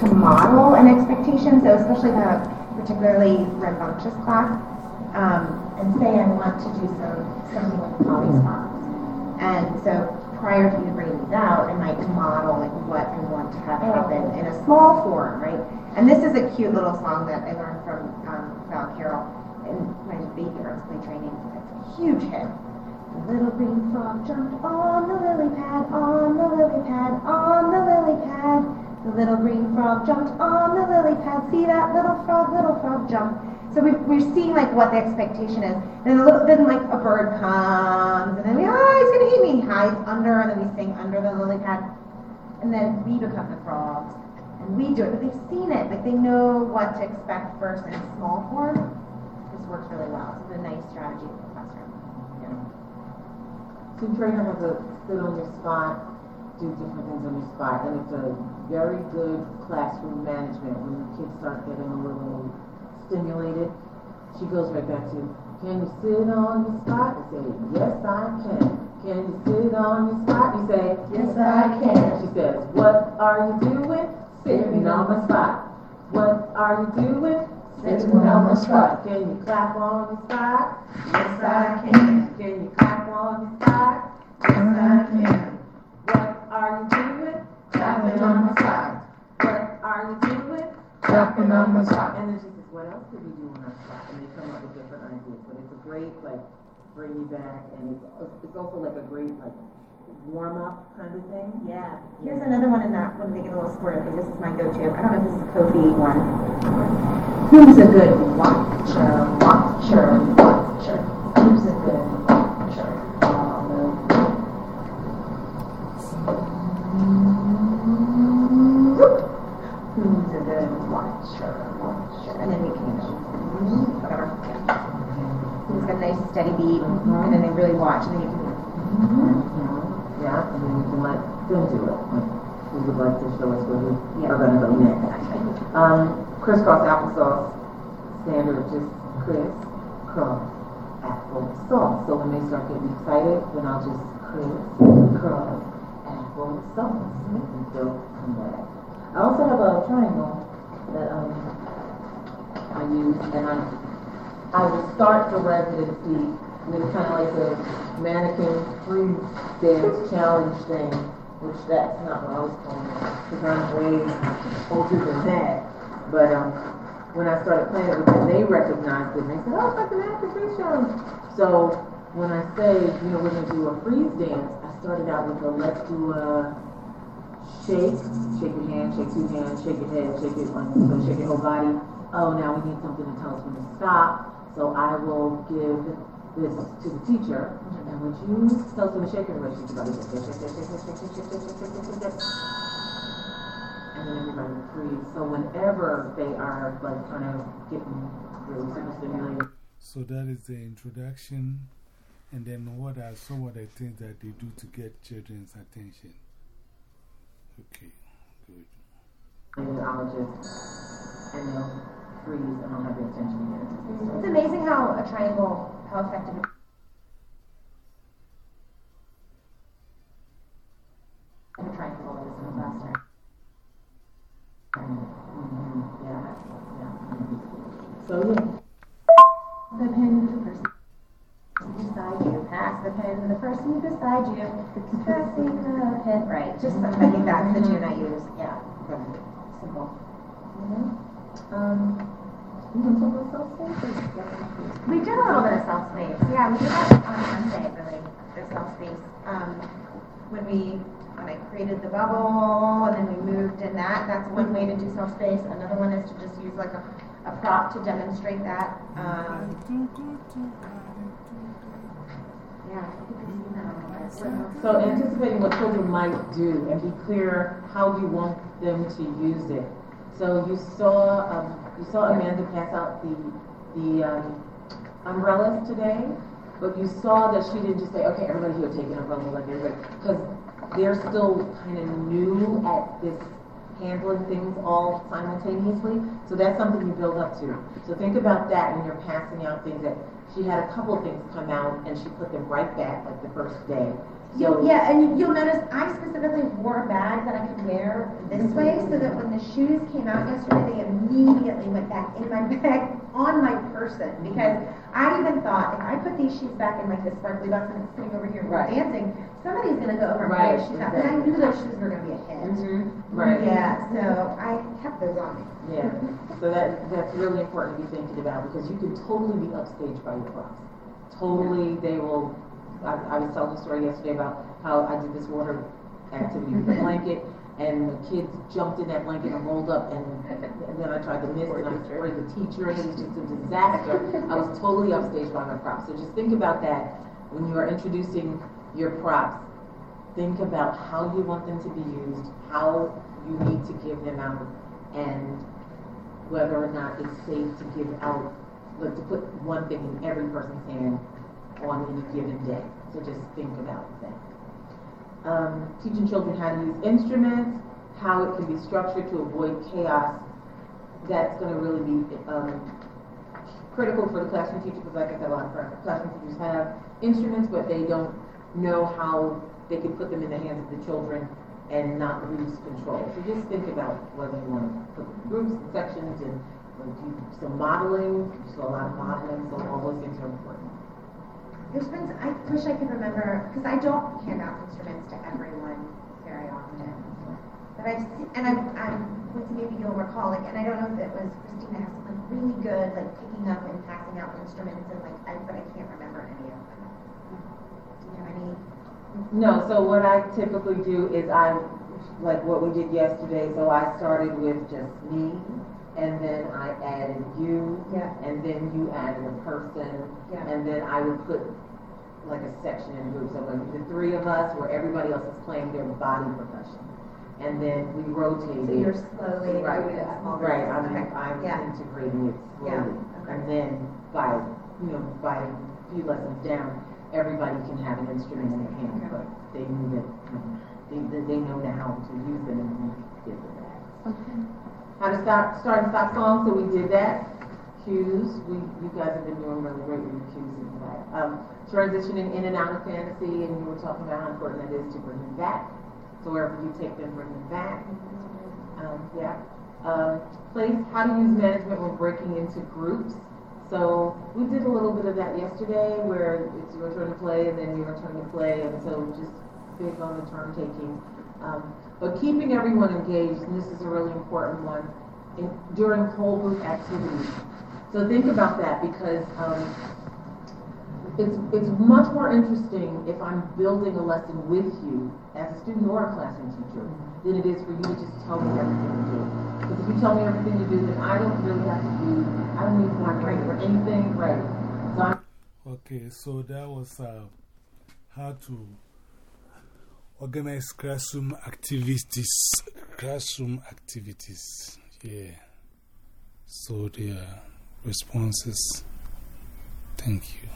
to model an expectation, so especially the particularly rambunctious class, um, and say I want to do some something with polyspots. And so prior to you bringing these out, I might model like what I want to have happen in a small form, right? And this is a cute little song that I learned from um, Val Carroll in my baby arts play training. It's a huge hit. The little green frog jumped on the lily pad, on the lily pad, on the lily pad. The little green frog jumped on the lily pad. See that little frog, little frog jump. So we, we're seeing like what the expectation is. Then a little, then like a bird comes, and then we, oh, he's gonna eat me. Hides under, and then we sing under the lily pad, and then we become the frogs, and we do it. But they've seen it, like they know what to expect first in small form. This works really well. It's a nice strategy for the classroom. Yeah. Team trainer has a sit on your spot, do different things on your spot, and it's a very good classroom management when the kids start getting a little stimulated. She goes right back to, can you sit on your spot? You say, yes, I can. Can you sit on your spot? You say, yes, I can. She says, what are you doing? Sitting on my spot. What are you doing? Sitting on my spot. Can you clap on your spot? Yes, I can. Can you clap on your spot? Yes, I can. What are you doing? Clapping on my side. What are you doing? Clapping on my side. And then she says, what else could we do on our spot? And they come up with different ideas. But it's a great, like, bring you back. And it's, it's also like a great, like, warm up kind of thing. Yeah. Here's another one in that when they get a little squirrely. This is my go-to. I don't know if this is a Kofi one. Who's a good watcher? Watcher, nice steady beat, and then they really watch, and then you can. Yeah, and then you can let them do it. Like, we would like to show us where we Yeah. are going to go next. Um, crisscross applesauce standard, just criss, cross, apple sauce. So when they start getting excited, then I'll just criss, cross, apple sauce. And they'll come back. I also have a triangle that um, I use, and I, I will start the residency with kind of like a mannequin free dance challenge thing, which that's not what I was calling it, because I'm way older than that. But um, when I started playing it with them, they recognized it, and they said, oh, it's like an challenge. So when I say, you know, we're going to do a freeze dance, I started out with a let's do a shake, shake your hand, shake two hands, shake your head, shake shake your whole body. Oh, now we need something to tell us when to stop. So I will give this to the teacher, and when you tell them to shake, everybody shake your body, shake, shake, shake, shake, shake, shake, shake, shake, shake, shake, shake. And then everybody will freeze. So whenever they are like kind of getting really super stimulated. So that is the introduction. And then what are some of the things that they do to get children's attention? Okay, good. And I'll just, and they'll freeze and I'll have their attention again. It's amazing how a triangle, how effective. A triangle is in the faster. Mhm, Yeah, yeah. So. The pen to the person beside you. Pass the pen to the person beside you. Passing the pen. Right. Just I think that's the tune I use. Yeah. Simple. Um, We did a little bit of self space. Yeah, we did that on Monday, really. The self space. Um, when we when I created the bubble and then we moved in that, that's one way to do self space. Another one is to just use like a, a prop to demonstrate that. Um, yeah. So anticipating what children might do and be clear how you want them to use it. So you saw, um, you saw Amanda pass out the, the um, umbrellas today, but you saw that she didn't just say, okay, everybody here take an umbrella like everybody, because they're still kind of new at this handling things all simultaneously. So that's something you build up to. So think about that when you're passing out things that she had a couple things come out and she put them right back like the first day. You'll, yeah, and you'll notice I specifically wore a bag that I could wear this way so that when the shoes came out yesterday, they immediately went back in my bag on my person. Because I even thought if I put these shoes back in like this sparkly box and it's sitting over here Right. dancing, somebody's gonna go over and Right, those shoes out. And I knew those shoes were gonna be a hit. Mm-hmm. Right. Yeah, so I kept those on me. Yeah, so that, that's really important to be thinking about because you can totally be upstaged by your props. Totally, they will, I, I was telling a story yesterday about how I did this water activity with a mm-hmm. blanket and the kids jumped in that blanket and rolled up and, and then I tried to miss and I sprayed the teacher and it was just a disaster. I was totally upstaged by my props. So just think about that when you are introducing your props. Think about how you want them to be used, how you need to give them out, and whether or not it's safe to give out, like to put one thing in every person's hand on any given day. So just think about that. Um, teaching children how to use instruments, how it can be structured to avoid chaos. That's going to really be um, critical for the classroom teacher because, like I said, a lot of classroom teachers have instruments, but they don't know how they can put them in the hands of the children and not lose control. So just think about whether you want to put groups and sections and do some modeling, so a lot of modeling, so all those things are important. There's been, I wish I could remember, because I don't hand out instruments to everyone very often. But I've, se- and I'm, I'm, maybe you'll recall, like, and I don't know if it was Christina has someone really good, like picking up and passing out instruments and like, I, but I can't remember any of them. Do you have any? No, so what I typically do is I, like what we did yesterday, so I started with just me, and then I you, Yeah. and then you added a person, Yeah. and then I would put like a section in groups of like the three of us where everybody else is playing their body percussion. And then we rotated. So you're slowly Right, doing it small right. I'm, Okay. I'm Yeah. integrating it Yeah, slowly. okay. And then by, you know, by a few lessons down, everybody can have an instrument in their hand, Okay. but they knew that, you know, they, they, know now to use them and give them that. How to start, start and stop songs, so we did that. Cues, we, you guys have been doing really great with your cues and that. Um, transitioning in and out of fantasy, and you were talking about how important it is to bring them back. So wherever you take them, bring them back. Um, yeah. Um, place, how to use management when breaking into groups. So we did a little bit of that yesterday where it's your turn to play and then your turn to play, and so just big on the turn taking. Um, but keeping everyone engaged, and this is a really important one, in, during whole group activities. So think about that because um, it's, it's much more interesting if I'm building a lesson with you as a student or a classroom teacher than it is for you to just tell me everything to do. Because if you tell me everything to do, then I don't really have to do, I don't need to write or anything, right? So Okay, so that was uh, how to organize classroom activities. Classroom activities, yeah. So the responses, thank you.